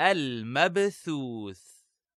المبثوث.